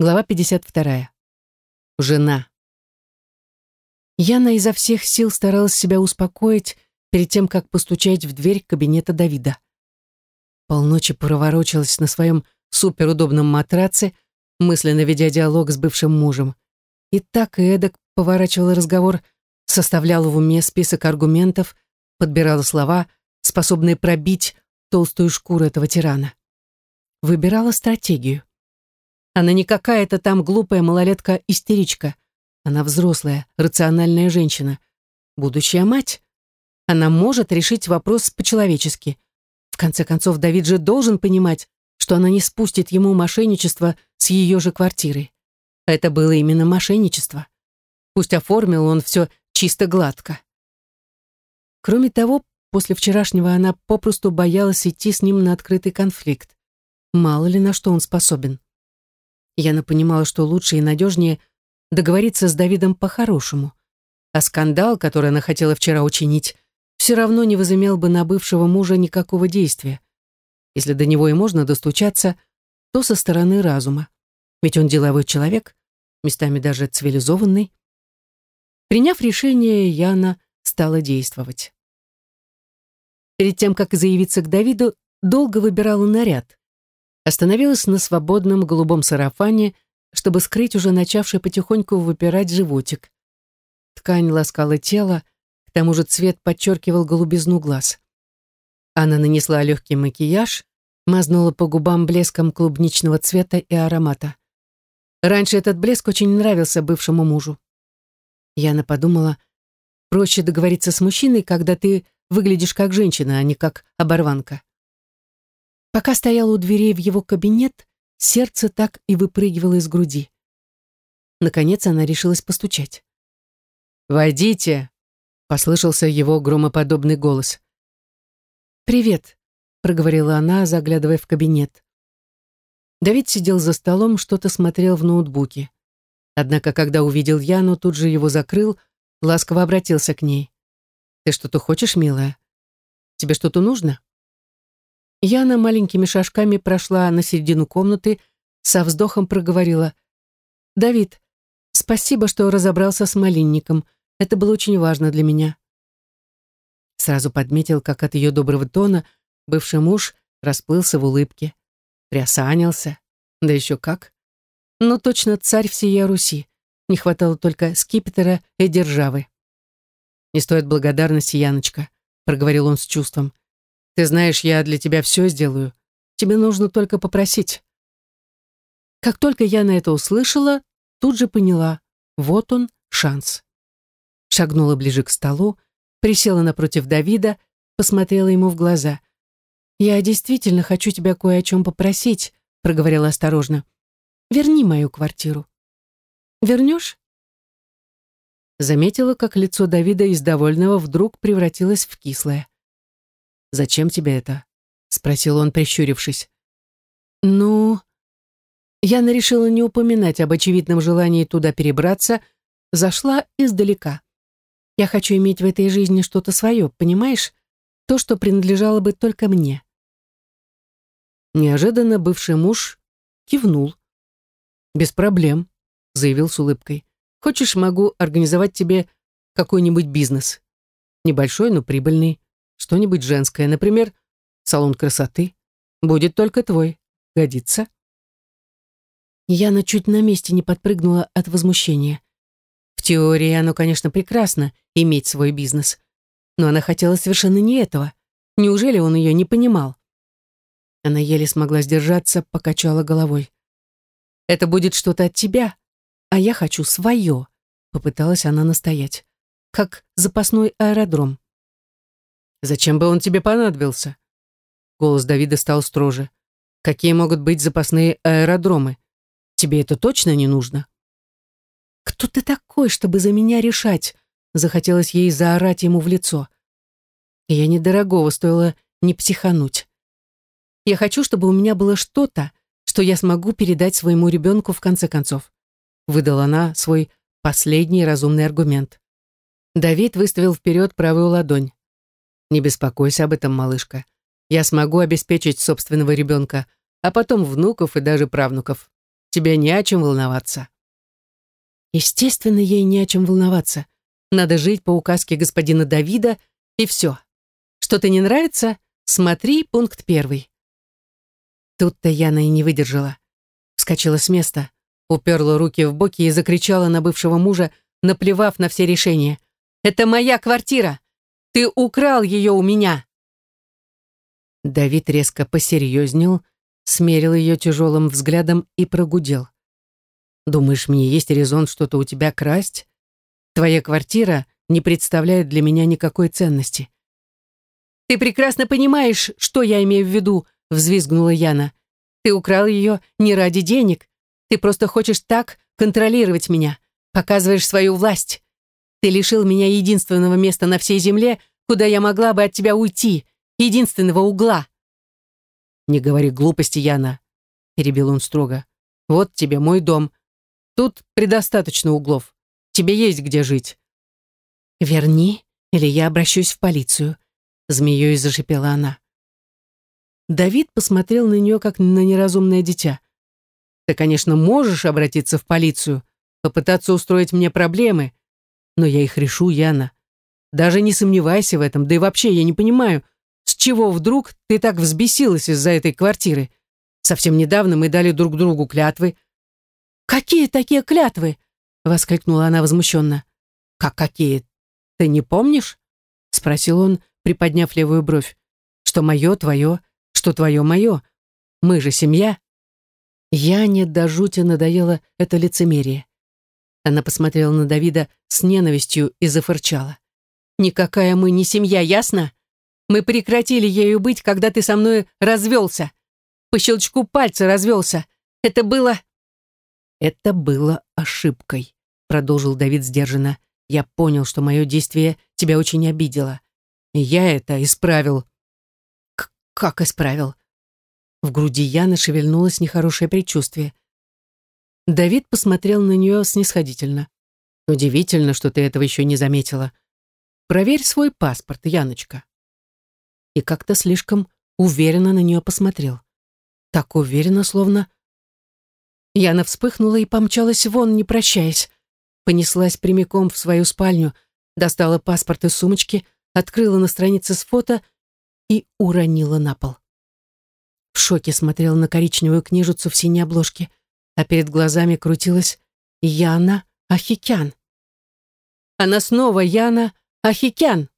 Глава 52. Жена. Яна изо всех сил старалась себя успокоить перед тем, как постучать в дверь кабинета Давида. Полночи проворочилась на своем суперудобном матраце, мысленно ведя диалог с бывшим мужем. И так и эдак поворачивала разговор, составляла в уме список аргументов, подбирала слова, способные пробить толстую шкуру этого тирана. Выбирала стратегию. Она не какая-то там глупая малолетка-истеричка. Она взрослая, рациональная женщина. Будущая мать. Она может решить вопрос по-человечески. В конце концов, Давид же должен понимать, что она не спустит ему мошенничество с ее же квартирой. Это было именно мошенничество. Пусть оформил он все чисто гладко. Кроме того, после вчерашнего она попросту боялась идти с ним на открытый конфликт. Мало ли на что он способен. Яна понимала, что лучше и надежнее договориться с Давидом по-хорошему. А скандал, который она хотела вчера учинить, все равно не возымел бы на бывшего мужа никакого действия. Если до него и можно достучаться, то со стороны разума. Ведь он деловой человек, местами даже цивилизованный. Приняв решение, Яна стала действовать. Перед тем, как заявиться к Давиду, долго выбирала наряд остановилась на свободном голубом сарафане, чтобы скрыть уже начавший потихоньку выпирать животик. Ткань ласкала тело, к тому же цвет подчеркивал голубизну глаз. Она нанесла легкий макияж, мазнула по губам блеском клубничного цвета и аромата. Раньше этот блеск очень нравился бывшему мужу. Яна подумала, проще договориться с мужчиной, когда ты выглядишь как женщина, а не как оборванка. Пока стояла у дверей в его кабинет, сердце так и выпрыгивало из груди. Наконец она решилась постучать. «Войдите!» — послышался его громоподобный голос. «Привет», — проговорила она, заглядывая в кабинет. Давид сидел за столом, что-то смотрел в ноутбуке. Однако, когда увидел Яну, тут же его закрыл, ласково обратился к ней. «Ты что-то хочешь, милая? Тебе что-то нужно?» Яна маленькими шажками прошла на середину комнаты, со вздохом проговорила. «Давид, спасибо, что разобрался с малинником. Это было очень важно для меня». Сразу подметил, как от ее доброго тона бывший муж расплылся в улыбке. Приосанился. Да еще как. Ну, точно царь всея Руси. Не хватало только скипетра и державы. «Не стоит благодарности, Яночка», — проговорил он с чувством. Ты знаешь, я для тебя все сделаю. Тебе нужно только попросить». Как только я на это услышала, тут же поняла, вот он, шанс. Шагнула ближе к столу, присела напротив Давида, посмотрела ему в глаза. «Я действительно хочу тебя кое о чем попросить», — проговорила осторожно. «Верни мою квартиру». «Вернешь?» Заметила, как лицо Давида из довольного вдруг превратилось в кислое. «Зачем тебе это?» — спросил он, прищурившись. «Ну...» Яна решила не упоминать об очевидном желании туда перебраться, зашла издалека. «Я хочу иметь в этой жизни что-то свое, понимаешь? То, что принадлежало бы только мне». Неожиданно бывший муж кивнул. «Без проблем», — заявил с улыбкой. «Хочешь, могу организовать тебе какой-нибудь бизнес. Небольшой, но прибыльный. Что-нибудь женское, например, салон красоты. Будет только твой. Годится?» Яна чуть на месте не подпрыгнула от возмущения. В теории оно, конечно, прекрасно иметь свой бизнес, но она хотела совершенно не этого. Неужели он ее не понимал? Она еле смогла сдержаться, покачала головой. «Это будет что-то от тебя, а я хочу свое», — попыталась она настоять. «Как запасной аэродром». Зачем бы он тебе понадобился? Голос Давида стал строже. Какие могут быть запасные аэродромы? Тебе это точно не нужно? Кто ты такой, чтобы за меня решать? Захотелось ей заорать ему в лицо. Я недорогого стоило не психануть. Я хочу, чтобы у меня было что-то, что я смогу передать своему ребенку в конце концов. Выдала она свой последний разумный аргумент. Давид выставил вперед правую ладонь. Не беспокойся об этом, малышка. Я смогу обеспечить собственного ребенка, а потом внуков и даже правнуков. тебе не о чем волноваться». Естественно, ей не о чем волноваться. Надо жить по указке господина Давида, и все. Что-то не нравится? Смотри пункт первый. Тут-то Яна и не выдержала. Вскочила с места, уперла руки в боки и закричала на бывшего мужа, наплевав на все решения. «Это моя квартира! Ты украл ее у меня!» Давид резко посерьезнел, смерил ее тяжелым взглядом и прогудел. «Думаешь, мне есть резон что-то у тебя красть? Твоя квартира не представляет для меня никакой ценности». «Ты прекрасно понимаешь, что я имею в виду», — взвизгнула Яна. «Ты украл ее не ради денег. Ты просто хочешь так контролировать меня, показываешь свою власть. Ты лишил меня единственного места на всей земле, куда я могла бы от тебя уйти, единственного угла». «Не говори глупости, Яна», — перебил он строго. «Вот тебе мой дом. Тут предостаточно углов. Тебе есть где жить». «Верни, или я обращусь в полицию», — змеей зашипела она. Давид посмотрел на нее, как на неразумное дитя. «Ты, конечно, можешь обратиться в полицию, попытаться устроить мне проблемы, но я их решу, Яна. Даже не сомневайся в этом, да и вообще я не понимаю, с чего вдруг ты так взбесилась из-за этой квартиры? Совсем недавно мы дали друг другу клятвы. Какие такие клятвы? воскликнула она возмущенно. Как какие? Ты не помнишь? спросил он, приподняв левую бровь. Что мое твое, что твое мое. Мы же семья. Я не до жути надоело это лицемерие. Она посмотрела на Давида с ненавистью и зафырчала. «Никакая мы не семья, ясно? Мы прекратили ею быть, когда ты со мной развелся. По щелчку пальца развелся. Это было...» «Это было ошибкой», — продолжил Давид сдержанно. «Я понял, что мое действие тебя очень обидело. И я это исправил». «Как исправил?» В груди Яны шевельнулось нехорошее предчувствие. Давид посмотрел на нее снисходительно. «Удивительно, что ты этого еще не заметила. Проверь свой паспорт, Яночка» и как-то слишком уверенно на нее посмотрел. Так уверенно, словно... Яна вспыхнула и помчалась вон, не прощаясь. Понеслась прямиком в свою спальню, достала паспорт из сумочки, открыла на странице с фото и уронила на пол. В шоке смотрела на коричневую книжицу в синей обложке, а перед глазами крутилась Яна Ахикян. Она снова Яна Ахикян.